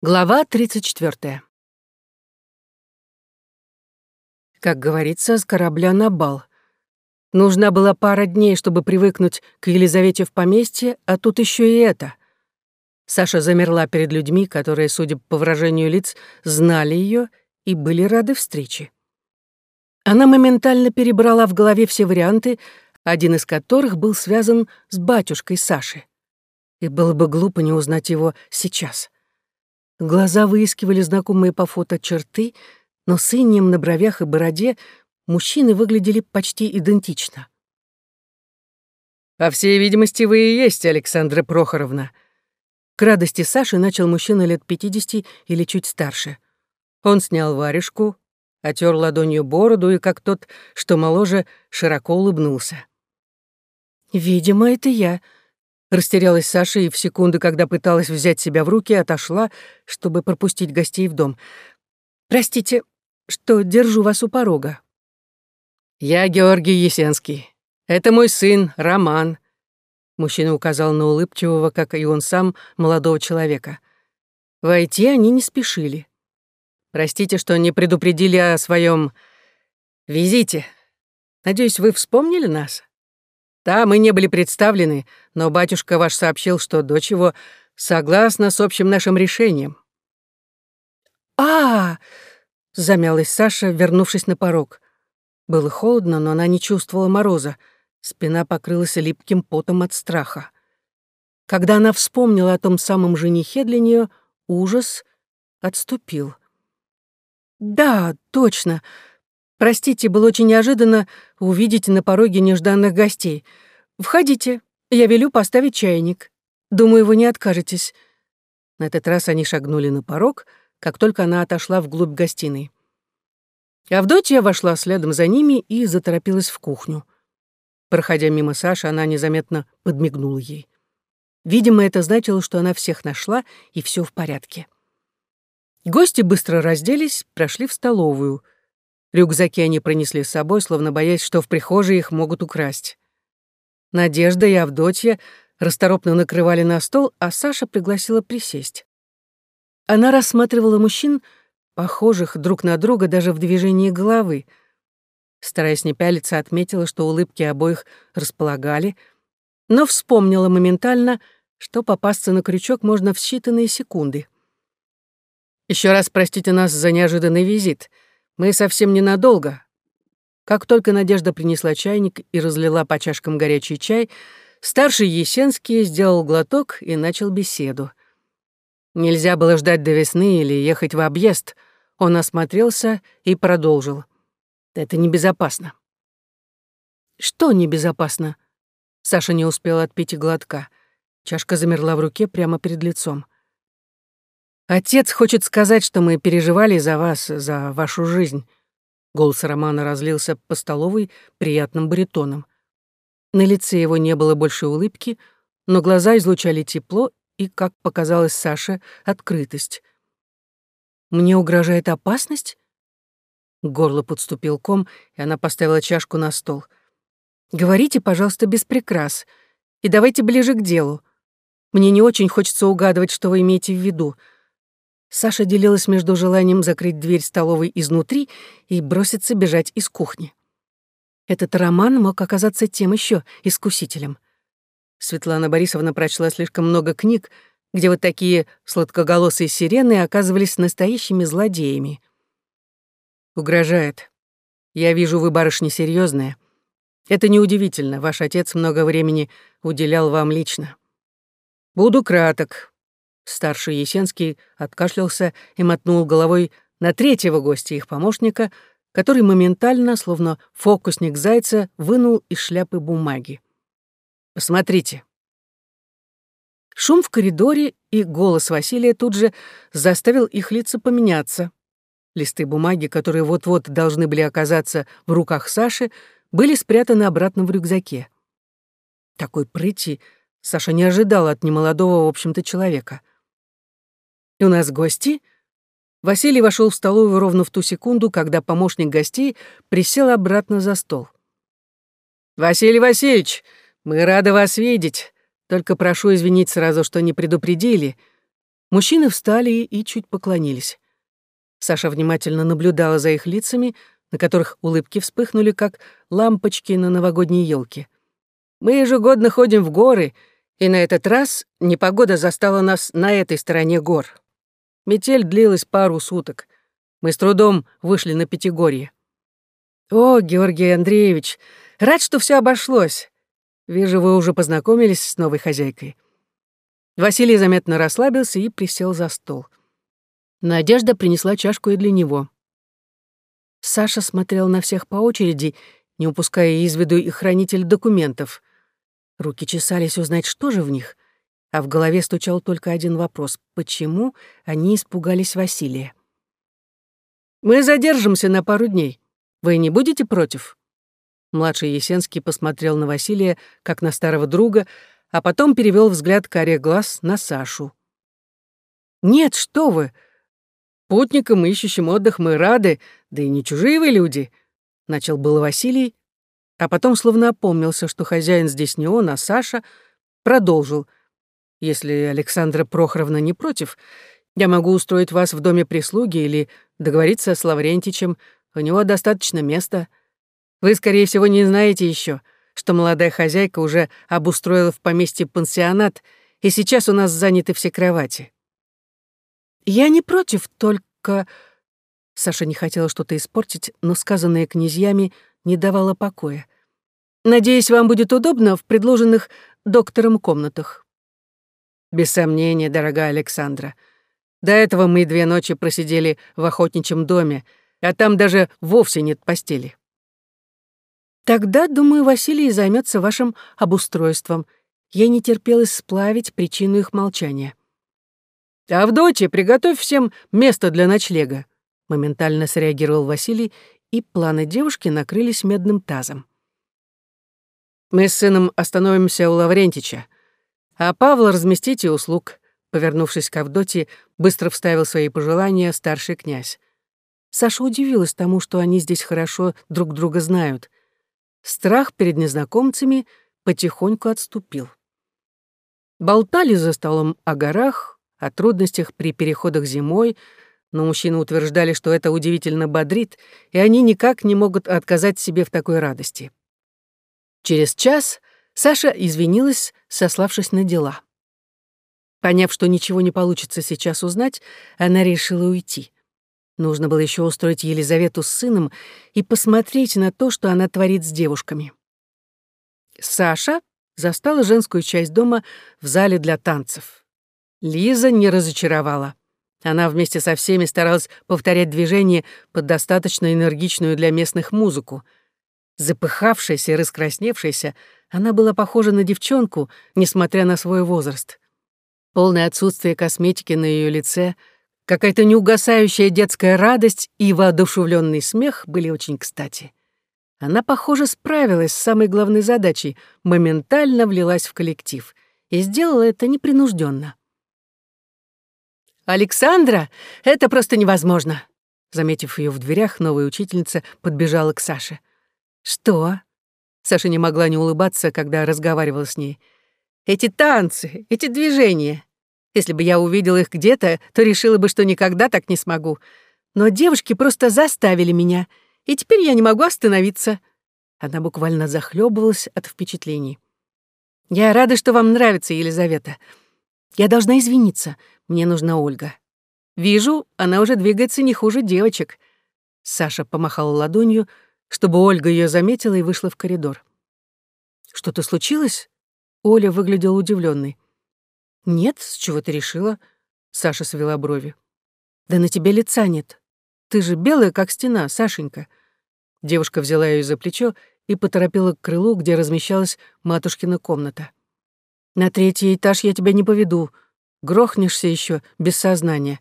Глава 34. Как говорится, с корабля на бал. Нужна была пара дней, чтобы привыкнуть к Елизавете в поместье, а тут еще и это. Саша замерла перед людьми, которые, судя по выражению лиц, знали ее и были рады встрече. Она моментально перебрала в голове все варианты, один из которых был связан с батюшкой Саши. И было бы глупо не узнать его сейчас. Глаза выискивали знакомые по фото черты, но с инем на бровях и бороде мужчины выглядели почти идентично. «По всей видимости, вы и есть Александра Прохоровна». К радости Саши начал мужчина лет пятидесяти или чуть старше. Он снял варежку, отер ладонью бороду и, как тот, что моложе, широко улыбнулся. «Видимо, это я», Растерялась Саша и в секунду, когда пыталась взять себя в руки, отошла, чтобы пропустить гостей в дом. «Простите, что держу вас у порога». «Я Георгий Есенский. Это мой сын, Роман». Мужчина указал на улыбчивого, как и он сам, молодого человека. Войти они не спешили. «Простите, что не предупредили о своем визите. Надеюсь, вы вспомнили нас?» Да, мы не были представлены, но батюшка ваш сообщил, что дочь его согласна с общим нашим решением. А, -а, -а замялась Саша, вернувшись на порог. Было холодно, но она не чувствовала мороза. Спина покрылась липким потом от страха. Когда она вспомнила о том самом женихе для нее, ужас отступил. «Да, точно. Простите, было очень неожиданно увидеть на пороге нежданных гостей. Входите, я велю поставить чайник. Думаю, вы не откажетесь». На этот раз они шагнули на порог, как только она отошла вглубь гостиной. Авдотья вошла следом за ними и заторопилась в кухню. Проходя мимо Саши, она незаметно подмигнула ей. Видимо, это значило, что она всех нашла, и все в порядке. Гости быстро разделись, прошли в столовую — Рюкзаки они пронесли с собой, словно боясь, что в прихожей их могут украсть. Надежда и Авдотья расторопно накрывали на стол, а Саша пригласила присесть. Она рассматривала мужчин, похожих друг на друга даже в движении головы. Стараясь не пялиться, отметила, что улыбки обоих располагали, но вспомнила моментально, что попасться на крючок можно в считанные секунды. Еще раз простите нас за неожиданный визит», мы совсем ненадолго. Как только Надежда принесла чайник и разлила по чашкам горячий чай, старший Есенский сделал глоток и начал беседу. Нельзя было ждать до весны или ехать в объезд. Он осмотрелся и продолжил. Это небезопасно. Что небезопасно? Саша не успела отпить и глотка. Чашка замерла в руке прямо перед лицом. Отец хочет сказать, что мы переживали за вас, за вашу жизнь. Голос Романа разлился по столовой приятным баритоном. На лице его не было больше улыбки, но глаза излучали тепло и, как показалось Саше, открытость. «Мне угрожает опасность?» Горло подступил ком, и она поставила чашку на стол. «Говорите, пожалуйста, без прикрас. И давайте ближе к делу. Мне не очень хочется угадывать, что вы имеете в виду. Саша делилась между желанием закрыть дверь столовой изнутри и броситься бежать из кухни. Этот роман мог оказаться тем еще искусителем. Светлана Борисовна прочла слишком много книг, где вот такие сладкоголосые сирены оказывались настоящими злодеями. «Угрожает. Я вижу, вы, барышня, серьезная. Это неудивительно, ваш отец много времени уделял вам лично. Буду краток. Старший Есенский откашлялся и мотнул головой на третьего гостя их помощника, который моментально, словно фокусник зайца, вынул из шляпы бумаги. «Посмотрите». Шум в коридоре и голос Василия тут же заставил их лица поменяться. Листы бумаги, которые вот-вот должны были оказаться в руках Саши, были спрятаны обратно в рюкзаке. Такой прыти Саша не ожидала от немолодого, в общем-то, человека. У нас гости?» Василий вошел в столовую ровно в ту секунду, когда помощник гостей присел обратно за стол. «Василий Васильевич, мы рады вас видеть. Только прошу извинить сразу, что не предупредили. Мужчины встали и чуть поклонились. Саша внимательно наблюдала за их лицами, на которых улыбки вспыхнули, как лампочки на новогодней елке. «Мы ежегодно ходим в горы, и на этот раз непогода застала нас на этой стороне гор. Метель длилась пару суток. Мы с трудом вышли на Пятигорье. «О, Георгий Андреевич, рад, что все обошлось. Вижу, вы уже познакомились с новой хозяйкой». Василий заметно расслабился и присел за стол. Надежда принесла чашку и для него. Саша смотрел на всех по очереди, не упуская из виду и хранитель документов. Руки чесались узнать, что же в них, а в голове стучал только один вопрос — почему они испугались Василия? «Мы задержимся на пару дней. Вы не будете против?» Младший Есенский посмотрел на Василия, как на старого друга, а потом перевел взгляд карих глаз на Сашу. «Нет, что вы! Путникам, ищущим отдых, мы рады, да и не чужие вы люди!» Начал было Василий, а потом словно опомнился, что хозяин здесь не он, а Саша, продолжил. «Если Александра Прохоровна не против, я могу устроить вас в доме прислуги или договориться с Лаврентичем, у него достаточно места. Вы, скорее всего, не знаете еще, что молодая хозяйка уже обустроила в поместье пансионат, и сейчас у нас заняты все кровати. Я не против, только... Саша не хотела что-то испортить, но сказанное князьями не давало покоя. Надеюсь, вам будет удобно в предложенных доктором комнатах. Без сомнения, дорогая Александра. До этого мы две ночи просидели в охотничьем доме, а там даже вовсе нет постели. Тогда, думаю, Василий займется вашим обустройством. Я не терпелась сплавить причину их молчания. «Авдотья, приготовь всем место для ночлега», — моментально среагировал Василий, и планы девушки накрылись медным тазом. «Мы с сыном остановимся у Лаврентича, а Павла разместите услуг», — повернувшись к Авдотье, быстро вставил свои пожелания старший князь. Саша удивилась тому, что они здесь хорошо друг друга знают. Страх перед незнакомцами потихоньку отступил. Болтали за столом о горах, о трудностях при переходах зимой, но мужчины утверждали, что это удивительно бодрит, и они никак не могут отказать себе в такой радости. Через час Саша извинилась, сославшись на дела. Поняв, что ничего не получится сейчас узнать, она решила уйти. Нужно было еще устроить Елизавету с сыном и посмотреть на то, что она творит с девушками. Саша застала женскую часть дома в зале для танцев. Лиза не разочаровала. Она вместе со всеми старалась повторять движение под достаточно энергичную для местных музыку. Запыхавшаяся и раскрасневшаяся, она была похожа на девчонку, несмотря на свой возраст. Полное отсутствие косметики на ее лице — Какая-то неугасающая детская радость и воодушевленный смех были очень кстати. Она, похоже, справилась с самой главной задачей, моментально влилась в коллектив и сделала это непринужденно. «Александра, это просто невозможно!» Заметив ее в дверях, новая учительница подбежала к Саше. «Что?» Саша не могла не улыбаться, когда разговаривала с ней. «Эти танцы, эти движения. Если бы я увидела их где-то, то решила бы, что никогда так не смогу. Но девушки просто заставили меня, и теперь я не могу остановиться. Она буквально захлебывалась от впечатлений. Я рада, что вам нравится, Елизавета. Я должна извиниться. Мне нужна Ольга. Вижу, она уже двигается не хуже девочек. Саша помахала ладонью, чтобы Ольга ее заметила и вышла в коридор. Что-то случилось? Оля выглядела удивленной. «Нет, с чего ты решила?» Саша свела брови. «Да на тебе лица нет. Ты же белая, как стена, Сашенька». Девушка взяла ее за плечо и поторопила к крылу, где размещалась матушкина комната. «На третий этаж я тебя не поведу. Грохнешься еще без сознания.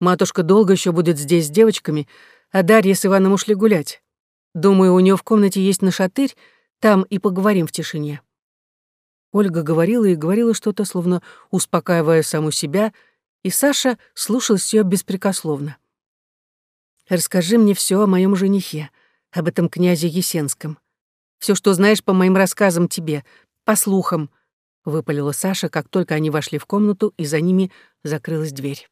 Матушка долго еще будет здесь с девочками, а Дарья с Иваном ушли гулять. Думаю, у нее в комнате есть нашатырь, там и поговорим в тишине». Ольга говорила и говорила что-то, словно успокаивая саму себя, и Саша слушалась ее беспрекословно. «Расскажи мне все о моем женихе, об этом князе Есенском. Все, что знаешь по моим рассказам тебе, по слухам. выпалила Саша, как только они вошли в комнату, и за ними закрылась дверь.